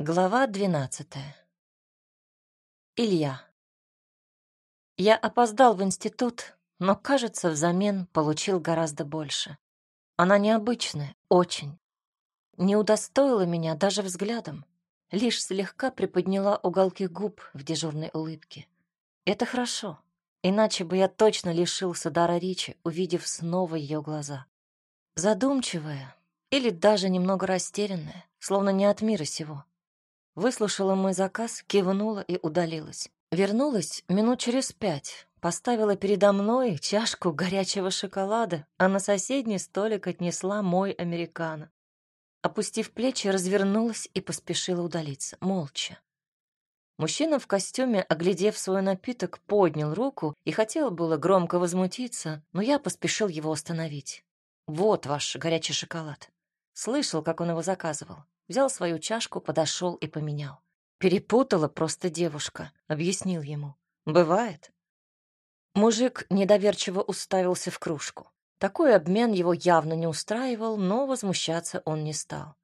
Глава двенадцатая. Илья. Я опоздал в институт, но, кажется, взамен получил гораздо больше. Она необычная, очень. Не удостоила меня даже взглядом, лишь слегка приподняла уголки губ в дежурной улыбке. Это хорошо, иначе бы я точно лишился дара речи, увидев снова ее глаза. Задумчивая или даже немного растерянная, словно не от мира сего. Выслушала мой заказ, кивнула и удалилась. Вернулась минут через пять. Поставила передо мной чашку горячего шоколада, а на соседний столик отнесла мой американо. Опустив плечи, развернулась и поспешила удалиться, молча. Мужчина в костюме, оглядев свой напиток, поднял руку и хотел было громко возмутиться, но я поспешил его остановить. «Вот ваш горячий шоколад». Слышал, как он его заказывал. Взял свою чашку, подошел и поменял. Перепутала просто девушка, объяснил ему. Бывает. Мужик недоверчиво уставился в кружку. Такой обмен его явно не устраивал, но возмущаться он не стал.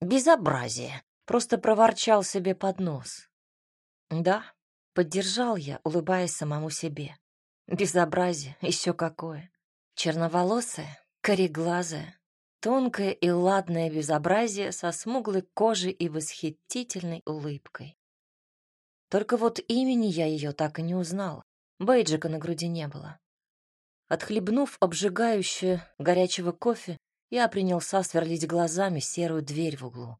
Безобразие. Просто проворчал себе под нос. Да, поддержал я, улыбаясь самому себе. Безобразие, еще какое. Черноволосая, кореглазая, Тонкое и ладное безобразие со смуглой кожей и восхитительной улыбкой. Только вот имени я ее так и не узнал. Бейджика на груди не было. Отхлебнув обжигающее горячего кофе, я принялся сверлить глазами серую дверь в углу.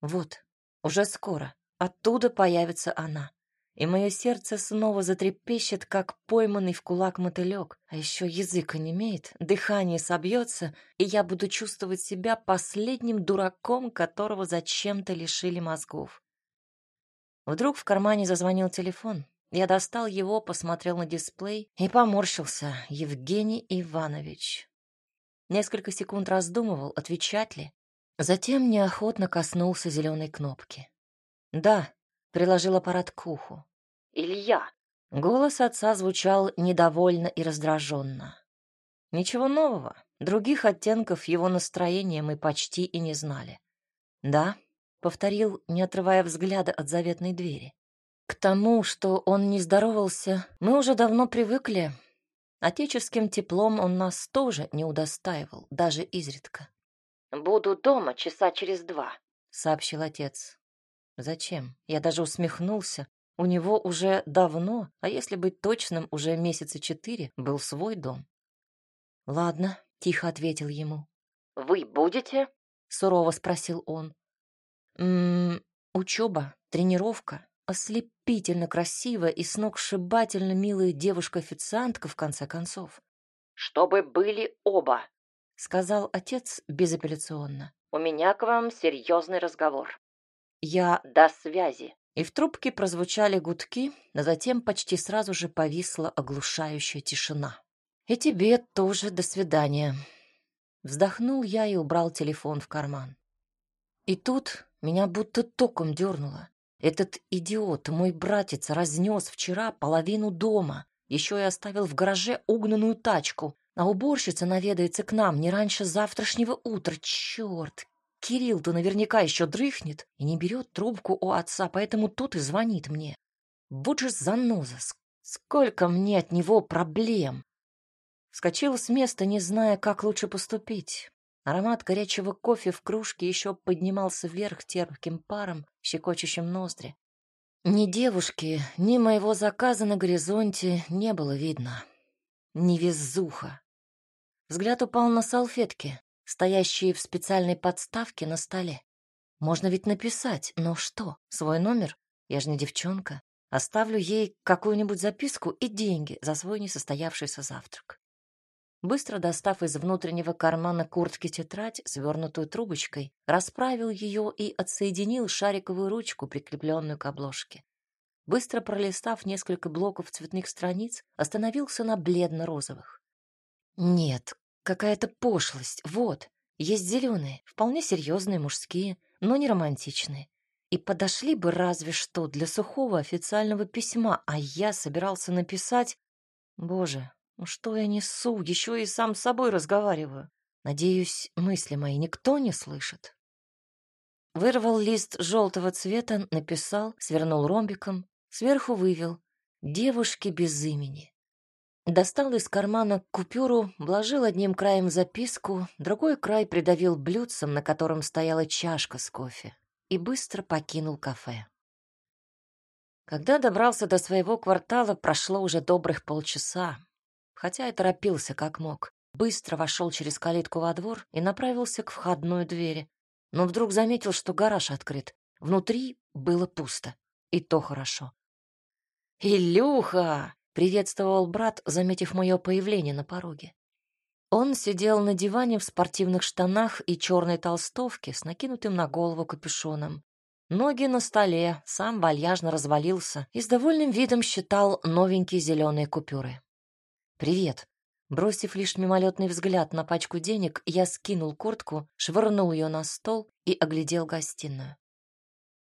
Вот, уже скоро, оттуда появится она и мое сердце снова затрепещет, как пойманный в кулак мотылек, а еще язык онемеет, дыхание собьется, и я буду чувствовать себя последним дураком, которого зачем-то лишили мозгов. Вдруг в кармане зазвонил телефон. Я достал его, посмотрел на дисплей и поморщился. Евгений Иванович. Несколько секунд раздумывал, отвечать ли. Затем неохотно коснулся зеленой кнопки. «Да», приложил аппарат к уху. «Илья!» Голос отца звучал недовольно и раздраженно. Ничего нового, других оттенков его настроения мы почти и не знали. «Да», — повторил, не отрывая взгляда от заветной двери. «К тому, что он не здоровался, мы уже давно привыкли. Отеческим теплом он нас тоже не удостаивал, даже изредка». «Буду дома часа через два», — сообщил отец. Зачем? Я даже усмехнулся. У него уже давно, а если быть точным, уже месяца четыре, был свой дом. «Ладно», — тихо ответил ему. «Вы будете?» — сурово спросил он. «М-м, учеба, тренировка, ослепительно красивая и сногсшибательно милая девушка-официантка, в конце концов». «Чтобы были оба», — сказал отец безапелляционно. «У меня к вам серьезный разговор». Я до связи. И в трубке прозвучали гудки, а затем почти сразу же повисла оглушающая тишина. И тебе тоже до свидания. Вздохнул я и убрал телефон в карман. И тут меня будто током дернуло. Этот идиот, мой братец, разнес вчера половину дома, еще и оставил в гараже угнанную тачку, а уборщица наведается к нам не раньше завтрашнего утра. Черт, Кирилл-то наверняка еще дрыхнет и не берет трубку у отца, поэтому тут и звонит мне. Вот же заноза, сколько мне от него проблем. Вскочил с места, не зная, как лучше поступить. Аромат горячего кофе в кружке еще поднимался вверх терпким паром, щекочущим ноздри. Ни девушки, ни моего заказа на горизонте не было видно. Невезуха. Взгляд упал на салфетки, стоящие в специальной подставке на столе. Можно ведь написать, но что, свой номер? Я же не девчонка. Оставлю ей какую-нибудь записку и деньги за свой несостоявшийся завтрак. Быстро достав из внутреннего кармана куртки тетрадь, свернутую трубочкой, расправил ее и отсоединил шариковую ручку, прикрепленную к обложке. Быстро пролистав несколько блоков цветных страниц, остановился на бледно-розовых. Нет, Какая-то пошлость. Вот, есть зеленые, вполне серьезные мужские, но не романтичные. И подошли бы разве что для сухого официального письма, а я собирался написать... Боже, ну что я несу, еще и сам с собой разговариваю. Надеюсь, мысли мои никто не слышит. Вырвал лист желтого цвета, написал, свернул ромбиком, сверху вывел «Девушки без имени». Достал из кармана купюру, вложил одним краем записку, другой край придавил блюдцем, на котором стояла чашка с кофе, и быстро покинул кафе. Когда добрался до своего квартала, прошло уже добрых полчаса, хотя и торопился как мог. Быстро вошел через калитку во двор и направился к входной двери, но вдруг заметил, что гараж открыт. Внутри было пусто, и то хорошо. «Илюха!» — приветствовал брат, заметив мое появление на пороге. Он сидел на диване в спортивных штанах и черной толстовке с накинутым на голову капюшоном. Ноги на столе, сам вальяжно развалился и с довольным видом считал новенькие зеленые купюры. «Привет». Бросив лишь мимолетный взгляд на пачку денег, я скинул куртку, швырнул ее на стол и оглядел гостиную.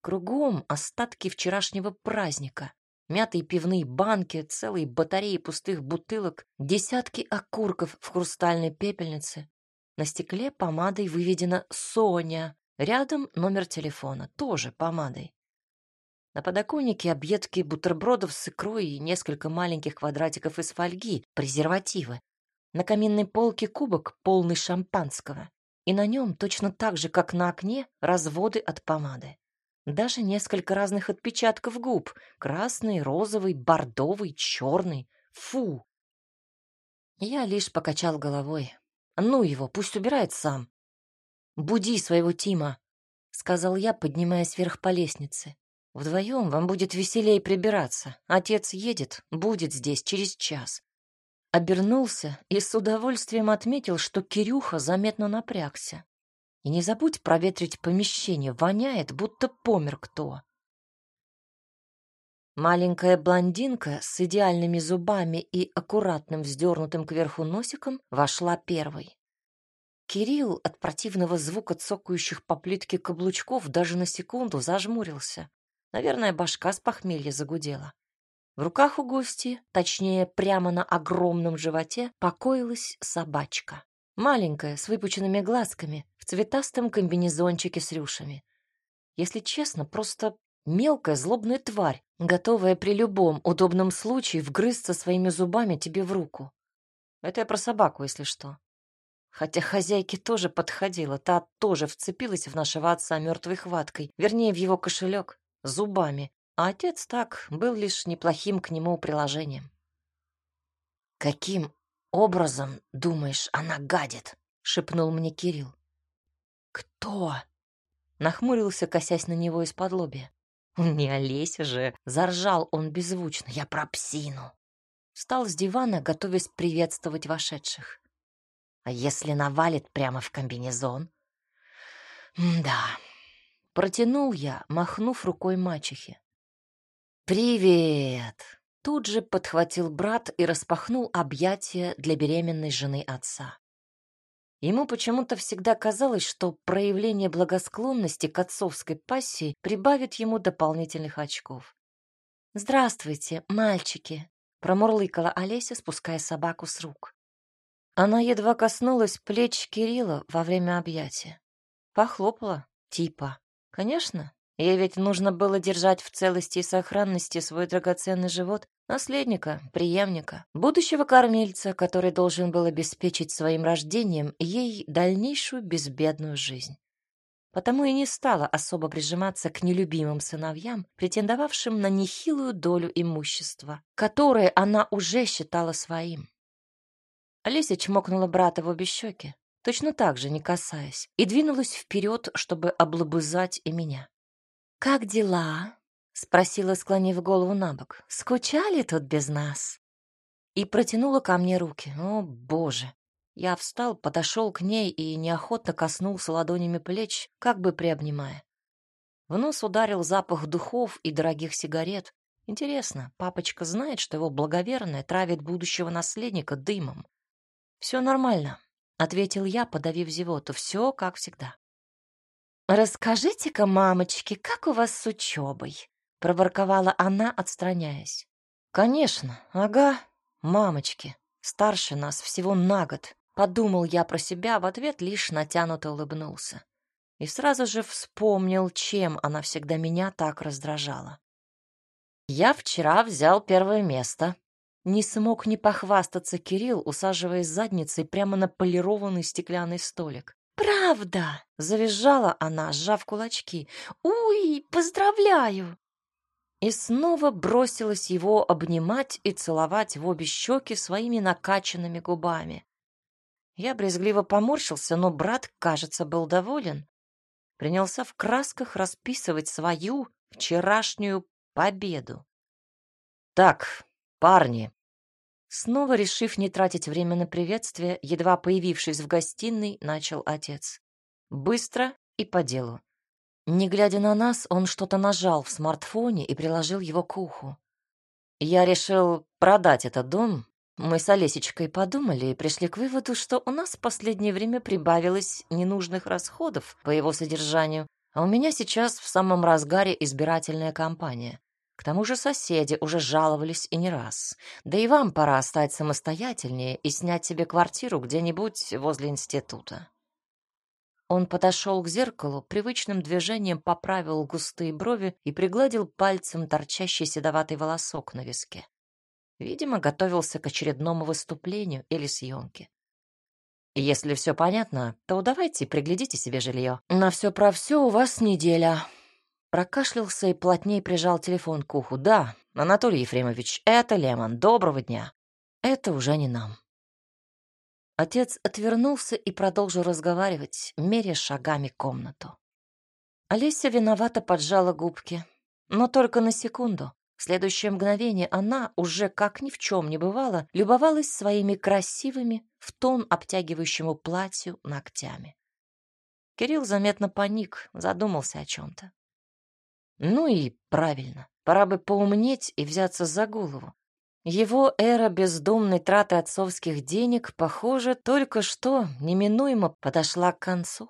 Кругом остатки вчерашнего праздника. Мятые пивные банки, целые батареи пустых бутылок, десятки окурков в хрустальной пепельнице. На стекле помадой выведена «Соня», Рядом номер телефона, тоже помадой. На подоконнике объедки бутербродов с икрой и несколько маленьких квадратиков из фольги, презервативы. На каминной полке кубок, полный шампанского. И на нем, точно так же, как на окне, разводы от помады. Даже несколько разных отпечатков губ. Красный, розовый, бордовый, черный. Фу! Я лишь покачал головой. Ну его, пусть убирает сам. «Буди своего Тима», — сказал я, поднимаясь вверх по лестнице. «Вдвоем вам будет веселее прибираться. Отец едет, будет здесь через час». Обернулся и с удовольствием отметил, что Кирюха заметно напрягся. И не забудь проветрить помещение, воняет, будто помер кто. Маленькая блондинка с идеальными зубами и аккуратным вздернутым кверху носиком вошла первой. Кирилл от противного звука цокающих по плитке каблучков даже на секунду зажмурился. Наверное, башка с похмелья загудела. В руках у гости, точнее, прямо на огромном животе, покоилась собачка. Маленькая, с выпученными глазками, в цветастом комбинезончике с рюшами. Если честно, просто мелкая злобная тварь, готовая при любом удобном случае вгрызться своими зубами тебе в руку. Это я про собаку, если что. Хотя хозяйке тоже подходила, та тоже вцепилась в нашего отца мертвой хваткой, вернее, в его кошелек, зубами. А отец так был лишь неплохим к нему приложением. «Каким образом, думаешь, она гадит?» — шепнул мне Кирилл. «Кто?» — нахмурился, косясь на него из-под лобья. «Не Олеся же!» — заржал он беззвучно. «Я про псину!» Встал с дивана, готовясь приветствовать вошедших. А если навалит прямо в комбинезон? да. Протянул я, махнув рукой мачехе. «Привет!» Тут же подхватил брат и распахнул объятия для беременной жены отца. Ему почему-то всегда казалось, что проявление благосклонности к отцовской пассии прибавит ему дополнительных очков. «Здравствуйте, мальчики!» — промурлыкала Олеся, спуская собаку с рук. Она едва коснулась плеч Кирилла во время объятия. Похлопала, типа. Конечно, ей ведь нужно было держать в целости и сохранности свой драгоценный живот, наследника, преемника, будущего кормильца, который должен был обеспечить своим рождением ей дальнейшую безбедную жизнь. Потому и не стала особо прижиматься к нелюбимым сыновьям, претендовавшим на нехилую долю имущества, которое она уже считала своим. Олеся чмокнула брата в обе щеки, точно так же, не касаясь, и двинулась вперед, чтобы облобызать и меня. «Как дела?» — спросила, склонив голову на бок. «Скучали тут без нас?» И протянула ко мне руки. О, боже! Я встал, подошел к ней и неохотно коснулся ладонями плеч, как бы приобнимая. В нос ударил запах духов и дорогих сигарет. Интересно, папочка знает, что его благоверная травит будущего наследника дымом? «Все нормально», — ответил я, подавив зевоту. «Все как всегда». «Расскажите-ка, мамочки, как у вас с учебой?» — проворковала она, отстраняясь. «Конечно, ага, мамочки, старше нас всего на год», — подумал я про себя, в ответ лишь натянуто улыбнулся. и сразу же вспомнил, чем она всегда меня так раздражала. «Я вчера взял первое место», не смог не похвастаться Кирилл, усаживаясь задницей прямо на полированный стеклянный столик. «Правда!» — завизжала она, сжав кулачки. «Уй, поздравляю!» И снова бросилась его обнимать и целовать в обе щеки своими накачанными губами. Я брезгливо поморщился, но брат, кажется, был доволен. Принялся в красках расписывать свою вчерашнюю победу. «Так, парни!» Снова решив не тратить время на приветствие, едва появившись в гостиной, начал отец. Быстро и по делу. Не глядя на нас, он что-то нажал в смартфоне и приложил его к уху. Я решил продать этот дом. Мы с Олесечкой подумали и пришли к выводу, что у нас в последнее время прибавилось ненужных расходов по его содержанию, а у меня сейчас в самом разгаре избирательная кампания. К тому же соседи уже жаловались и не раз. Да и вам пора стать самостоятельнее и снять себе квартиру где-нибудь возле института. Он подошел к зеркалу, привычным движением поправил густые брови и пригладил пальцем торчащий седоватый волосок на виске. Видимо, готовился к очередному выступлению или съемке. Если все понятно, то давайте приглядите себе жилье. На все про все у вас неделя. Прокашлялся и плотнее прижал телефон к уху. «Да, Анатолий Ефремович, это Лемон. Доброго дня. Это уже не нам». Отец отвернулся и продолжил разговаривать, меря шагами комнату. Олеся виновато поджала губки, но только на секунду. В следующее мгновение она, уже как ни в чем не бывало, любовалась своими красивыми, в тон обтягивающему платью ногтями. Кирилл заметно паник, задумался о чем-то. Ну и правильно, пора бы поумнеть и взяться за голову. Его эра бездумной траты отцовских денег, похоже, только что неминуемо подошла к концу.